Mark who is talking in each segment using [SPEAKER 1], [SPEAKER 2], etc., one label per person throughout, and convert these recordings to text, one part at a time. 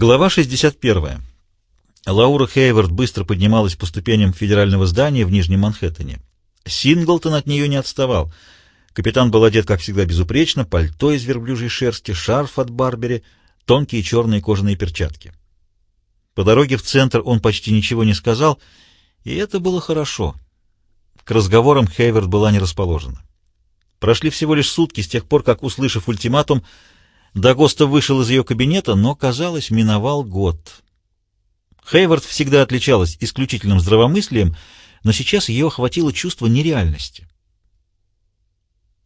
[SPEAKER 1] Глава 61. Лаура Хейвард быстро поднималась по ступеням федерального здания в Нижнем Манхэттене. Синглтон от нее не отставал. Капитан был одет, как всегда, безупречно, пальто из верблюжьей шерсти, шарф от Барбери, тонкие черные кожаные перчатки. По дороге в центр он почти ничего не сказал, и это было хорошо. К разговорам Хейвард была не расположена. Прошли всего лишь сутки с тех пор, как, услышав ультиматум, Дагоста вышел из ее кабинета, но, казалось, миновал год. Хейвард всегда отличалась исключительным здравомыслием, но сейчас ее охватило чувство нереальности.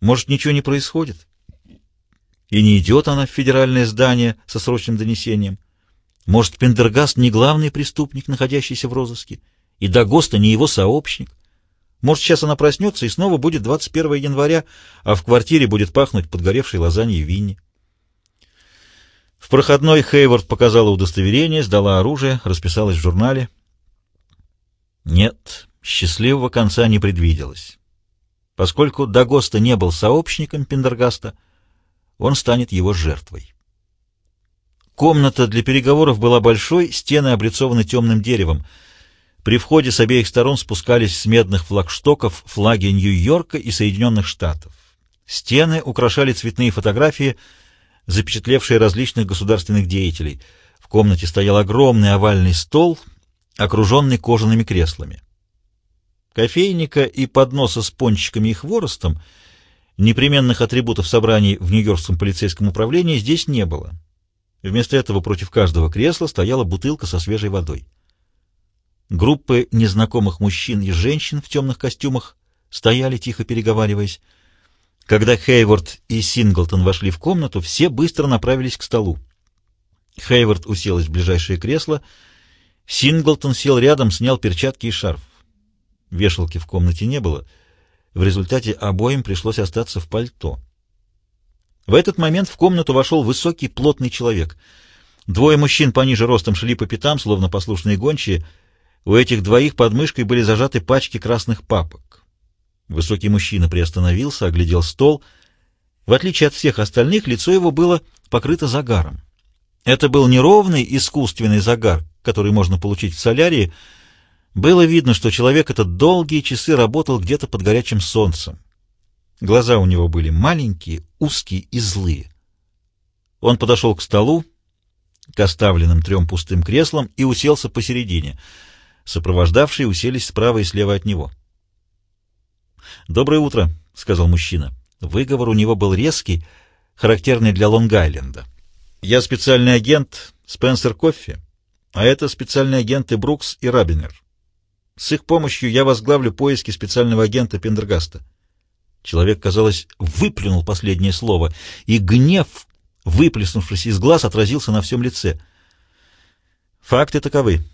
[SPEAKER 1] Может, ничего не происходит? И не идет она в федеральное здание со срочным донесением? Может, Пендергаст не главный преступник, находящийся в розыске, и Дагоста не его сообщник? Может, сейчас она проснется, и снова будет 21 января, а в квартире будет пахнуть подгоревшей лазаньей Винни. В проходной Хейвард показала удостоверение, сдала оружие, расписалась в журнале. Нет, счастливого конца не предвиделось. Поскольку Дагоста не был сообщником Пендергаста, он станет его жертвой. Комната для переговоров была большой, стены облицованы темным деревом. При входе с обеих сторон спускались с медных флагштоков флаги Нью-Йорка и Соединенных Штатов. Стены украшали цветные фотографии — запечатлевшие различных государственных деятелей. В комнате стоял огромный овальный стол, окруженный кожаными креслами. Кофейника и подноса с пончиками и хворостом, непременных атрибутов собраний в Нью-Йоркском полицейском управлении, здесь не было. Вместо этого против каждого кресла стояла бутылка со свежей водой. Группы незнакомых мужчин и женщин в темных костюмах стояли, тихо переговариваясь. Когда Хейворд и Синглтон вошли в комнату, все быстро направились к столу. Хейворд уселась в ближайшее кресло. Синглтон сел рядом, снял перчатки и шарф. Вешалки в комнате не было. В результате обоим пришлось остаться в пальто. В этот момент в комнату вошел высокий, плотный человек. Двое мужчин пониже ростом шли по пятам, словно послушные гончие. У этих двоих под мышкой были зажаты пачки красных папок. Высокий мужчина приостановился, оглядел стол. В отличие от всех остальных, лицо его было покрыто загаром. Это был неровный искусственный загар, который можно получить в солярии. Было видно, что человек этот долгие часы работал где-то под горячим солнцем. Глаза у него были маленькие, узкие и злые. Он подошел к столу, к оставленным трем пустым креслам, и уселся посередине. Сопровождавшие уселись справа и слева от него. «Доброе утро», — сказал мужчина. Выговор у него был резкий, характерный для Лонг-Айленда. «Я специальный агент Спенсер Коффи, а это специальные агенты Брукс и Рабинер. С их помощью я возглавлю поиски специального агента Пендергаста». Человек, казалось, выплюнул последнее слово, и гнев, выплеснувшись из глаз, отразился на всем лице. Факты таковы.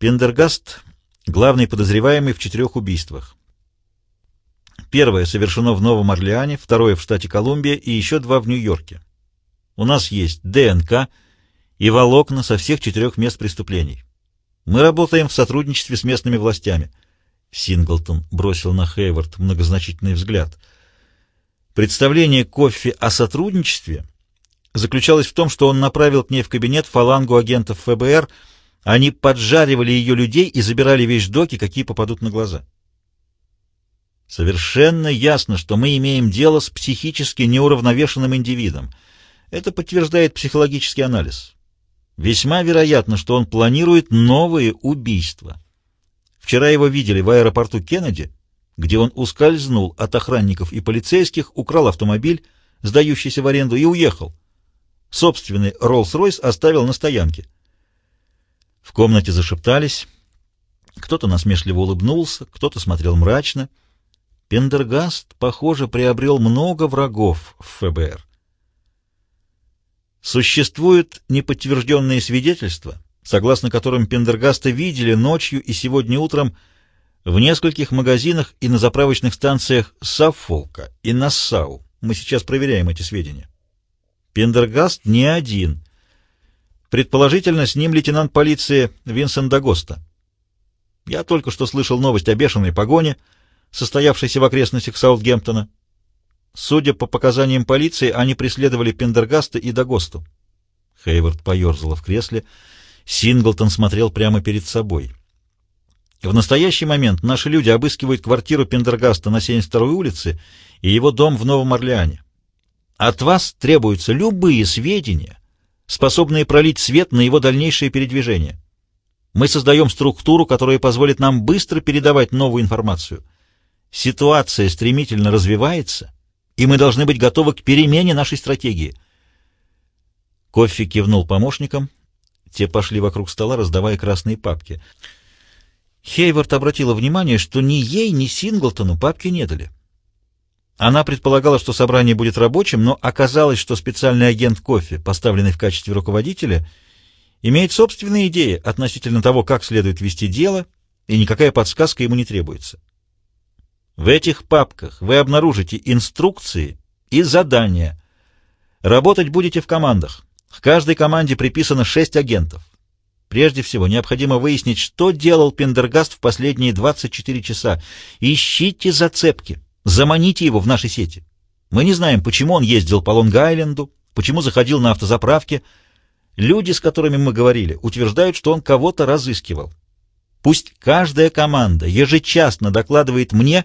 [SPEAKER 1] Пендергаст — главный подозреваемый в четырех убийствах. Первое совершено в Новом Орлеане, второе в штате Колумбия и еще два в Нью-Йорке. У нас есть ДНК и волокна со всех четырех мест преступлений. Мы работаем в сотрудничестве с местными властями. Синглтон бросил на Хейвард многозначительный взгляд. Представление Кофи о сотрудничестве заключалось в том, что он направил к ней в кабинет фалангу агентов ФБР, они поджаривали ее людей и забирали вещдоки, какие попадут на глаза. Совершенно ясно, что мы имеем дело с психически неуравновешенным индивидом. Это подтверждает психологический анализ. Весьма вероятно, что он планирует новые убийства. Вчера его видели в аэропорту Кеннеди, где он ускользнул от охранников и полицейских, украл автомобиль, сдающийся в аренду, и уехал. Собственный Роллс-Ройс оставил на стоянке. В комнате зашептались. Кто-то насмешливо улыбнулся, кто-то смотрел мрачно — Пендергаст, похоже, приобрел много врагов в ФБР. Существуют неподтвержденные свидетельства, согласно которым Пендергаста видели ночью и сегодня утром в нескольких магазинах и на заправочных станциях Саффолка и Нассау. Мы сейчас проверяем эти сведения. Пендергаст не один. Предположительно, с ним лейтенант полиции Винсент Дагоста. Я только что слышал новость о бешеной погоне — состоявшейся в окрестностях Саутгемптона. Судя по показаниям полиции, они преследовали Пендергаста и Дагосту. Хейвард поерзала в кресле. Синглтон смотрел прямо перед собой. В настоящий момент наши люди обыскивают квартиру Пендергаста на 72-й улице и его дом в Новом Орлеане. От вас требуются любые сведения, способные пролить свет на его дальнейшее передвижение. Мы создаем структуру, которая позволит нам быстро передавать новую информацию. Ситуация стремительно развивается, и мы должны быть готовы к перемене нашей стратегии. Кофи кивнул помощникам. Те пошли вокруг стола, раздавая красные папки. Хейвард обратила внимание, что ни ей, ни Синглтону папки не дали. Она предполагала, что собрание будет рабочим, но оказалось, что специальный агент кофе, поставленный в качестве руководителя, имеет собственные идеи относительно того, как следует вести дело, и никакая подсказка ему не требуется. В этих папках вы обнаружите инструкции и задания. Работать будете в командах. К каждой команде приписано шесть агентов. Прежде всего, необходимо выяснить, что делал Пендергаст в последние 24 часа. Ищите зацепки. Заманите его в наши сети. Мы не знаем, почему он ездил по Лонг-Айленду, почему заходил на автозаправке. Люди, с которыми мы говорили, утверждают, что он кого-то разыскивал. Пусть каждая команда ежечасно докладывает мне,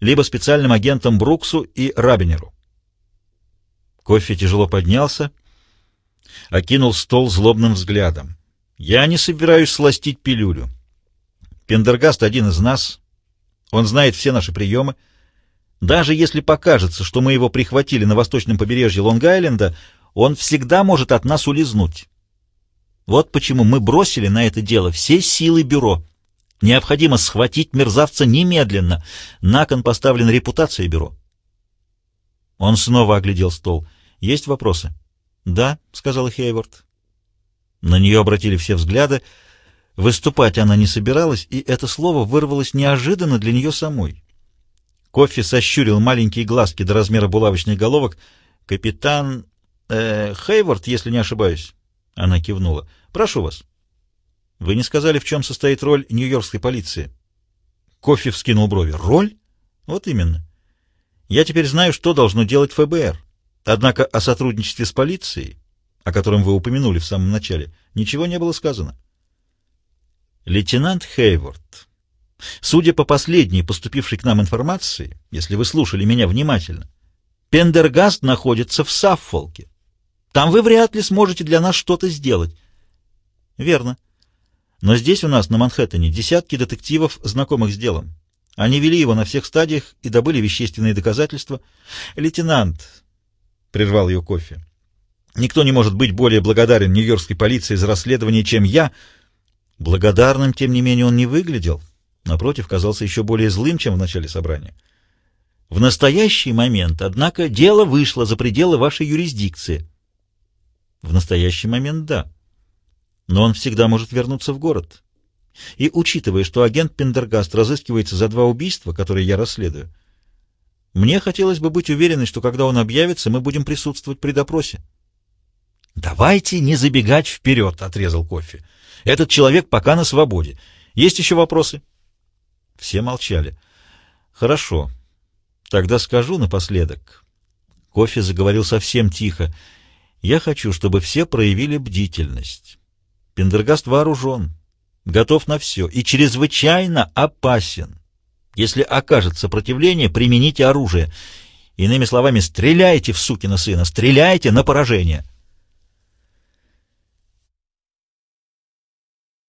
[SPEAKER 1] либо специальным агентам Бруксу и Рабинеру. Кофе тяжело поднялся, окинул стол злобным взглядом. «Я не собираюсь сластить пилюлю. Пендергаст один из нас. Он знает все наши приемы. Даже если покажется, что мы его прихватили на восточном побережье Лонг-Айленда, он всегда может от нас улизнуть. Вот почему мы бросили на это дело все силы бюро. Необходимо схватить мерзавца немедленно. На кон поставлена репутация бюро. Он снова оглядел стол. «Есть вопросы?» «Да», — сказала Хейвард. На нее обратили все взгляды. Выступать она не собиралась, и это слово вырвалось неожиданно для нее самой. Кофе сощурил маленькие глазки до размера булавочных головок. «Капитан э, Хейвард, если не ошибаюсь?» Она кивнула. «Прошу вас». «Вы не сказали, в чем состоит роль нью-йоркской полиции?» Кофе вскинул брови. «Роль? Вот именно. Я теперь знаю, что должно делать ФБР. Однако о сотрудничестве с полицией, о котором вы упомянули в самом начале, ничего не было сказано». «Лейтенант Хейвард, Судя по последней поступившей к нам информации, если вы слушали меня внимательно, Пендергаст находится в Саффолке. Там вы вряд ли сможете для нас что-то сделать. Верно. Но здесь у нас, на Манхэттене, десятки детективов, знакомых с делом. Они вели его на всех стадиях и добыли вещественные доказательства. Лейтенант, — прервал ее кофе, — никто не может быть более благодарен нью-йоркской полиции за расследование, чем я. Благодарным, тем не менее, он не выглядел. — напротив, казался еще более злым, чем в начале собрания. В настоящий момент, однако, дело вышло за пределы вашей юрисдикции. В настоящий момент — да. Но он всегда может вернуться в город. И учитывая, что агент Пендергаст разыскивается за два убийства, которые я расследую, мне хотелось бы быть уверенной, что когда он объявится, мы будем присутствовать при допросе. «Давайте не забегать вперед», — отрезал кофе. «Этот человек пока на свободе. Есть еще вопросы?» Все молчали. «Хорошо. Тогда скажу напоследок». Кофе заговорил совсем тихо. «Я хочу, чтобы все проявили бдительность. Пендергаст вооружен, готов на все и чрезвычайно опасен. Если окажет сопротивление, примените оружие. Иными словами, стреляйте в сукина сына, стреляйте на поражение».